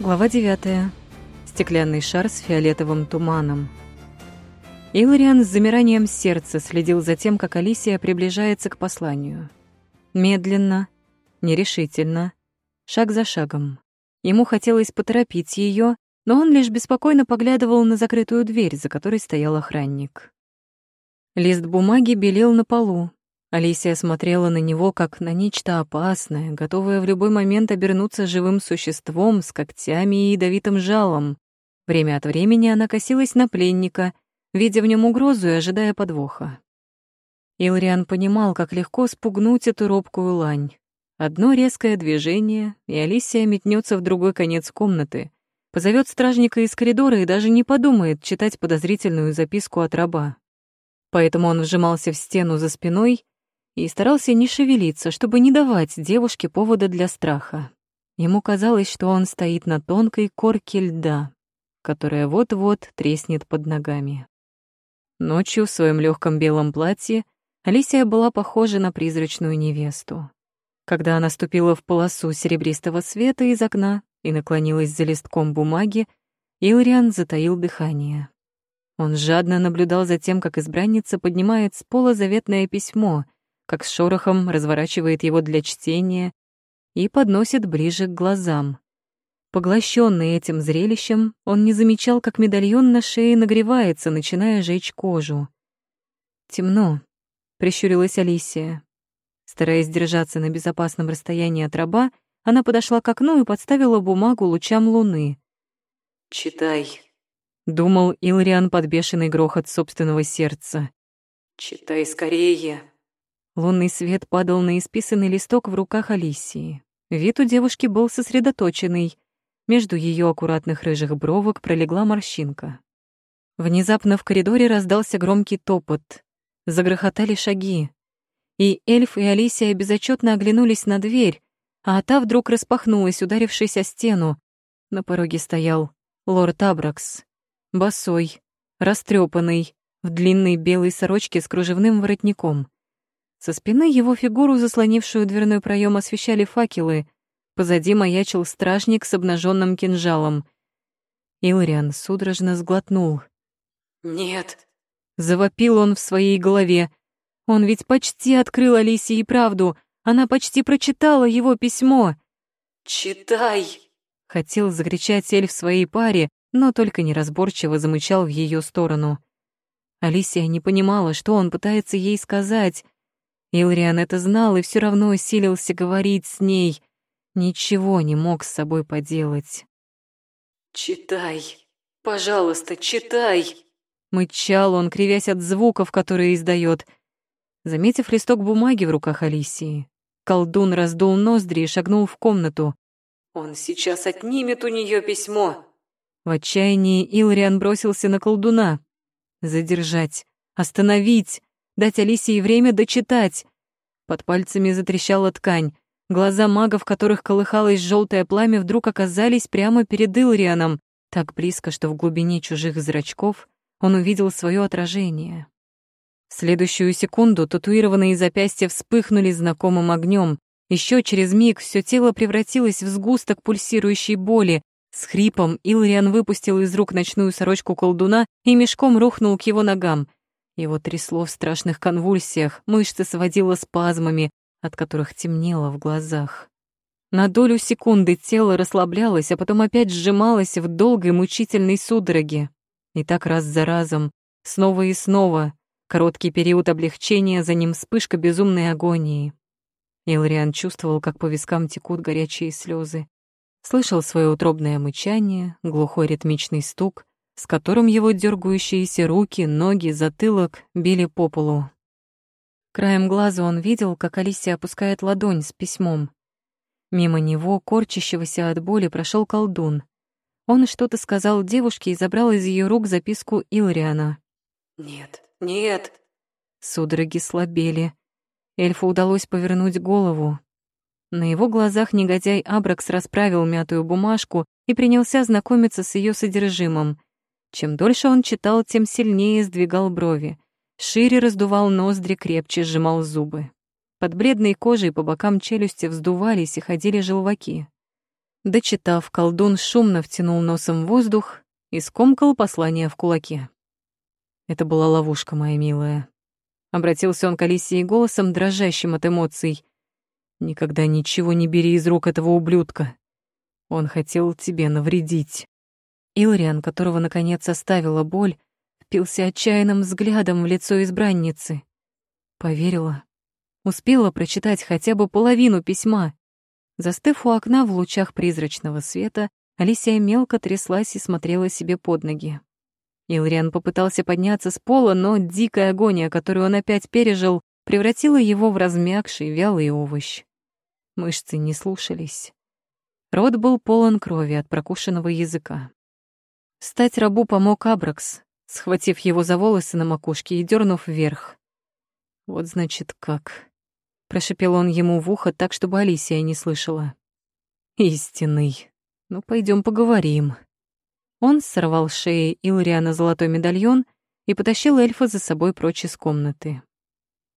Глава 9. Стеклянный шар с фиолетовым туманом. Илариан с замиранием сердца следил за тем, как Алисия приближается к посланию. Медленно, нерешительно, шаг за шагом. Ему хотелось поторопить ее, но он лишь беспокойно поглядывал на закрытую дверь, за которой стоял охранник. Лист бумаги белел на полу, Алисия смотрела на него как на нечто опасное, готовое в любой момент обернуться живым существом с когтями и ядовитым жалом. Время от времени она косилась на пленника, видя в нем угрозу и ожидая подвоха. Илриан понимал, как легко спугнуть эту робкую лань. Одно резкое движение, и Алисия метнется в другой конец комнаты, позовет стражника из коридора и даже не подумает читать подозрительную записку от раба. Поэтому он вжимался в стену за спиной и старался не шевелиться, чтобы не давать девушке повода для страха. Ему казалось, что он стоит на тонкой корке льда, которая вот-вот треснет под ногами. Ночью в своем легком белом платье Алисия была похожа на призрачную невесту. Когда она ступила в полосу серебристого света из окна и наклонилась за листком бумаги, Илриан затаил дыхание. Он жадно наблюдал за тем, как избранница поднимает с пола заветное письмо — как с шорохом разворачивает его для чтения и подносит ближе к глазам. Поглощенный этим зрелищем, он не замечал, как медальон на шее нагревается, начиная жечь кожу. «Темно», — прищурилась Алисия. Стараясь держаться на безопасном расстоянии от раба, она подошла к окну и подставила бумагу лучам луны. «Читай», — думал Илриан под бешеный грохот собственного сердца. «Читай скорее». Лунный свет падал на исписанный листок в руках Алисии. Вид у девушки был сосредоточенный. Между ее аккуратных рыжих бровок пролегла морщинка. Внезапно в коридоре раздался громкий топот. Загрохотали шаги. И эльф и Алисия безотчетно оглянулись на дверь, а та вдруг распахнулась, ударившись о стену. На пороге стоял лорд Абракс, босой, растрепанный, в длинной белой сорочке с кружевным воротником. Со спины его фигуру, заслонившую дверной проем, освещали факелы. Позади маячил стражник с обнаженным кинжалом. Илриан судорожно сглотнул. «Нет!» — завопил он в своей голове. Он ведь почти открыл Алисии правду. Она почти прочитала его письмо. «Читай!» — хотел закричать эльф своей паре, но только неразборчиво замычал в ее сторону. Алисия не понимала, что он пытается ей сказать. Илриан это знал и все равно силился говорить с ней. Ничего не мог с собой поделать. «Читай, пожалуйста, читай!» Мычал он, кривясь от звуков, которые издает. Заметив листок бумаги в руках Алисии, колдун раздул ноздри и шагнул в комнату. «Он сейчас отнимет у нее письмо!» В отчаянии Илриан бросился на колдуна. Задержать, остановить, дать Алисии время дочитать. Под пальцами затрещала ткань. Глаза мага, в которых колыхалось желтое пламя, вдруг оказались прямо перед Илрианом, так близко, что в глубине чужих зрачков он увидел свое отражение. В следующую секунду татуированные запястья вспыхнули знакомым огнем. Еще через миг все тело превратилось в сгусток пульсирующей боли. С хрипом Илриан выпустил из рук ночную сорочку колдуна и мешком рухнул к его ногам — его трясло в страшных конвульсиях, мышцы сводило спазмами, от которых темнело в глазах. На долю секунды тело расслаблялось, а потом опять сжималось в долгой мучительной судороге. И так раз за разом, снова и снова, короткий период облегчения, за ним вспышка безумной агонии. Илриан чувствовал, как по вискам текут горячие слезы. Слышал свое утробное мычание, глухой ритмичный стук, с которым его дергающиеся руки, ноги, затылок били по полу. Краем глаза он видел, как Алисия опускает ладонь с письмом. Мимо него, корчащегося от боли, прошел колдун. Он что-то сказал девушке и забрал из ее рук записку Илриана. «Нет, нет!» Судороги слабели. Эльфу удалось повернуть голову. На его глазах негодяй Абракс расправил мятую бумажку и принялся знакомиться с ее содержимым — чем дольше он читал, тем сильнее сдвигал брови. Шире раздувал ноздри, крепче сжимал зубы. Под бледной кожей по бокам челюсти вздувались и ходили желваки. Дочитав, колдун шумно втянул носом воздух и скомкал послание в кулаке. Это была ловушка, моя милая. Обратился он к Алисии голосом, дрожащим от эмоций. «Никогда ничего не бери из рук этого ублюдка. Он хотел тебе навредить». Илриан, которого наконец оставила боль, впился отчаянным взглядом в лицо избранницы. Поверила. Успела прочитать хотя бы половину письма. Застыв у окна в лучах призрачного света, Алисия мелко тряслась и смотрела себе под ноги. Илриан попытался подняться с пола, но дикая агония, которую он опять пережил, превратила его в размягший, вялый овощ. Мышцы не слушались. Рот был полон крови от прокушенного языка. Стать рабу помог Абракс, схватив его за волосы на макушке и дернув вверх. «Вот значит как», — прошипел он ему в ухо так, чтобы Алисия не слышала. «Истинный. Ну, пойдем поговорим». Он сорвал с шеи Илриана золотой медальон и потащил эльфа за собой прочь из комнаты.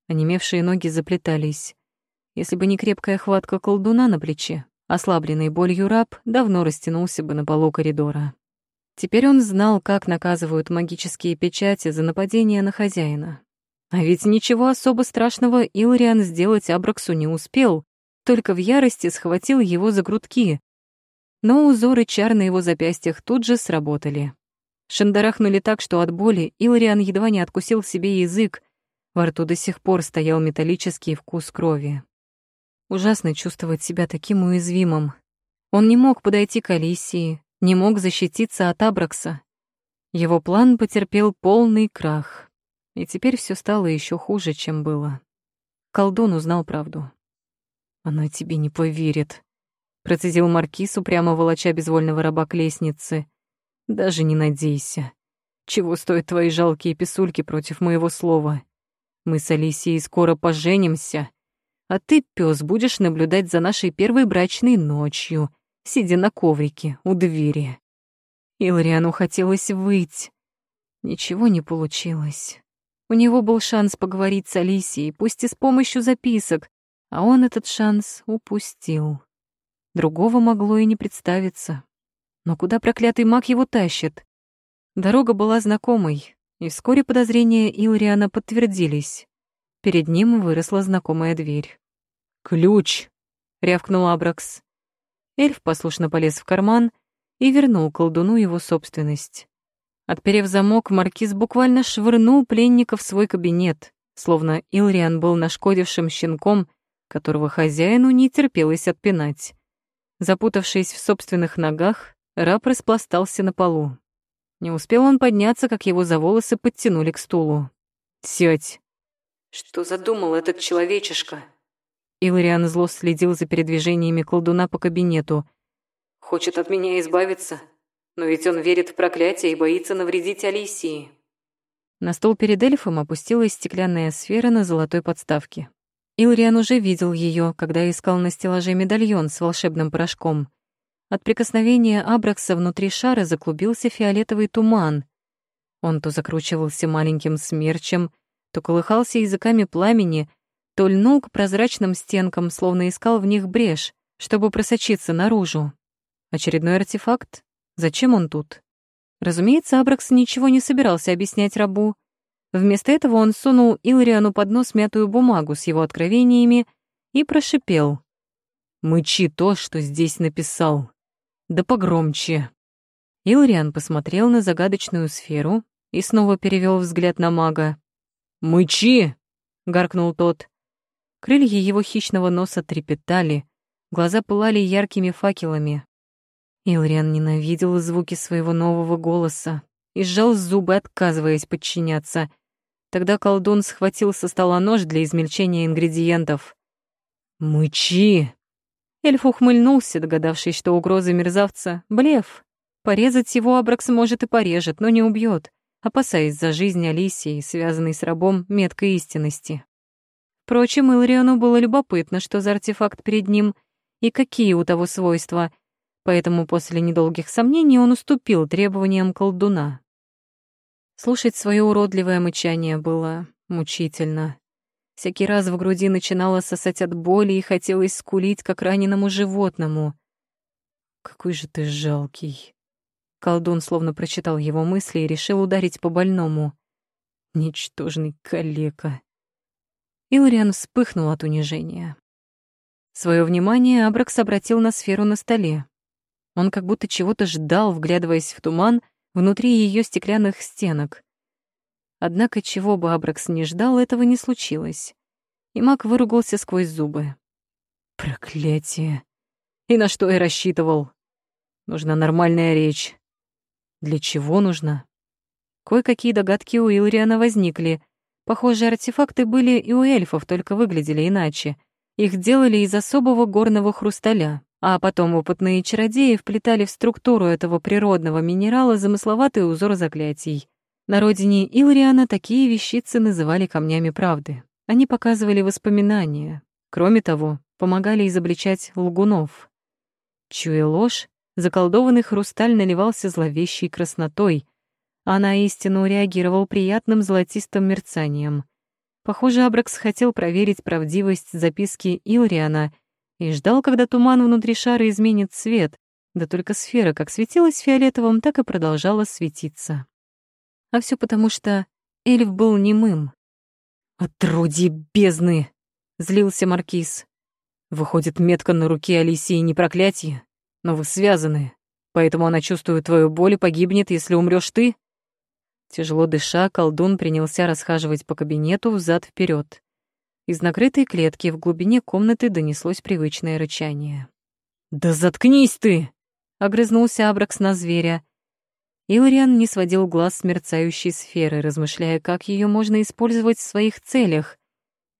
Онемевшие ноги заплетались. Если бы не крепкая хватка колдуна на плече, ослабленный болью раб давно растянулся бы на полу коридора. Теперь он знал, как наказывают магические печати за нападение на хозяина. А ведь ничего особо страшного Илриан сделать Абраксу не успел, только в ярости схватил его за грудки. Но узоры чар на его запястьях тут же сработали. Шандарахнули так, что от боли Илриан едва не откусил себе язык, во рту до сих пор стоял металлический вкус крови. Ужасно чувствовать себя таким уязвимым. Он не мог подойти к Алисии, не мог защититься от Абракса. Его план потерпел полный крах, и теперь все стало еще хуже, чем было. Колдун узнал правду. «Она тебе не поверит», — процедил Маркиз, упрямо волоча безвольного раба к лестнице. «Даже не надейся. Чего стоят твои жалкие писульки против моего слова? Мы с Алисией скоро поженимся, а ты, пес, будешь наблюдать за нашей первой брачной ночью, сидя на коврике у двери. Илриану хотелось выйти. Ничего не получилось. У него был шанс поговорить с Алисией, пусть и с помощью записок, а он этот шанс упустил. Другого могло и не представиться. Но куда проклятый маг его тащит? Дорога была знакомой, и вскоре подозрения Илриана подтвердились. Перед ним выросла знакомая дверь. «Ключ!» — рявкнул Абракс. Эльф послушно полез в карман и вернул колдуну его собственность. Отперев замок, маркиз буквально швырнул пленника в свой кабинет, словно Илриан был нашкодившим щенком, которого хозяину не терпелось отпинать. Запутавшись в собственных ногах, раб распластался на полу. Не успел он подняться, как его за волосы подтянули к стулу. «Сядь!» «Что задумал этот человечишка?» Илариан зло следил за передвижениями колдуна по кабинету. «Хочет от меня избавиться, но ведь он верит в проклятие и боится навредить Алисии». На стол перед эльфом опустилась стеклянная сфера на золотой подставке. Илриан уже видел ее, когда искал на стеллаже медальон с волшебным порошком. От прикосновения Абракса внутри шара заклубился фиолетовый туман. Он то закручивался маленьким смерчем, то колыхался языками пламени — то льнул к прозрачным стенкам, словно искал в них брешь, чтобы просочиться наружу. Очередной артефакт? Зачем он тут? Разумеется, Абракс ничего не собирался объяснять рабу. Вместо этого он сунул Илриану под нос мятую бумагу с его откровениями и прошипел. «Мычи то, что здесь написал. Да погромче». Илриан посмотрел на загадочную сферу и снова перевел взгляд на мага. «Мычи!» — гаркнул тот. Крылья его хищного носа трепетали, глаза пылали яркими факелами. Илриан ненавидел звуки своего нового голоса и сжал зубы, отказываясь подчиняться. Тогда колдун схватил со стола нож для измельчения ингредиентов. «Мычи!» Эльф ухмыльнулся, догадавшись, что угроза мерзавца — блеф. Порезать его Абракс может и порежет, но не убьет, опасаясь за жизнь Алисии, связанной с рабом меткой истинности. Впрочем, Илриону было любопытно, что за артефакт перед ним и какие у того свойства, поэтому после недолгих сомнений он уступил требованиям колдуна. Слушать свое уродливое мычание было мучительно. Всякий раз в груди начинало сосать от боли и хотелось скулить, как раненому животному. Какой же ты жалкий. Колдун словно прочитал его мысли и решил ударить по больному. Ничтожный калека. Илриан вспыхнул от унижения. Своё внимание Абракс обратил на сферу на столе. Он как будто чего-то ждал, вглядываясь в туман внутри её стеклянных стенок. Однако чего бы Абракс не ждал, этого не случилось. И маг выругался сквозь зубы. Проклятие. И на что я рассчитывал? Нужна нормальная речь. Для чего нужна? Кое-какие догадки у Илриана возникли. Похожие артефакты были и у эльфов, только выглядели иначе. Их делали из особого горного хрусталя, а потом опытные чародеи вплетали в структуру этого природного минерала замысловатый узор заклятий. На родине Илриана такие вещицы называли камнями правды. Они показывали воспоминания. Кроме того, помогали изобличать лгунов. Чуя ложь, заколдованный хрусталь наливался зловещей краснотой, а на истину реагировал приятным золотистым мерцанием. Похоже, Абракс хотел проверить правдивость записки Илриана и ждал, когда туман внутри шара изменит цвет, да только сфера как светилась фиолетовым, так и продолжала светиться. А все потому, что эльф был немым. «Отродье бездны!» — злился Маркиз. «Выходит, метка на руке Алисии не проклятие, но вы связаны, поэтому она чувствует твою боль и погибнет, если умрёшь ты?» Тяжело дыша, колдун принялся расхаживать по кабинету взад вперед. Из накрытой клетки в глубине комнаты донеслось привычное рычание. «Да заткнись ты!» — огрызнулся Абракс на зверя. Илариан не сводил глаз с мерцающей сферы, размышляя, как ее можно использовать в своих целях.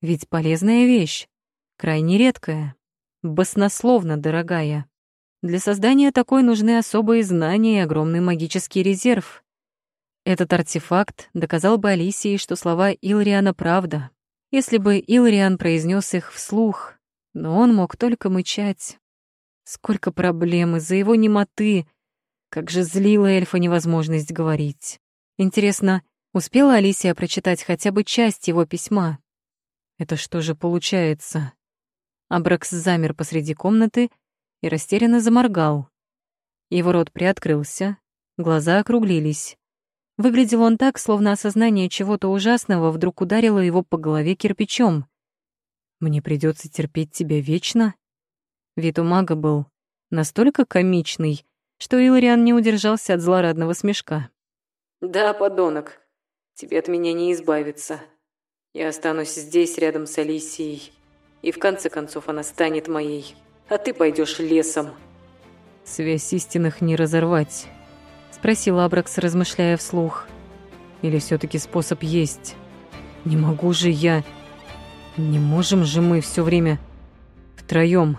Ведь полезная вещь, крайне редкая, баснословно дорогая. Для создания такой нужны особые знания и огромный магический резерв. Этот артефакт доказал бы Алисии, что слова Илриана правда, если бы Илриан произнес их вслух, но он мог только мычать. Сколько проблем из-за его немоты, как же злила эльфа невозможность говорить. Интересно, успела Алисия прочитать хотя бы часть его письма? Это что же получается? Абракс замер посреди комнаты и растерянно заморгал. Его рот приоткрылся, глаза округлились. Выглядел он так, словно осознание чего-то ужасного вдруг ударило его по голове кирпичом. «Мне придется терпеть тебя вечно?» Вид у мага был настолько комичный, что Илариан не удержался от злорадного смешка. «Да, подонок, тебе от меня не избавиться. Я останусь здесь, рядом с Алисией, и в конце концов она станет моей, а ты пойдешь лесом». «Связь истинных не разорвать», Спросил Абракс, размышляя вслух. Или все таки способ есть? Не могу же я... Не можем же мы все время втроем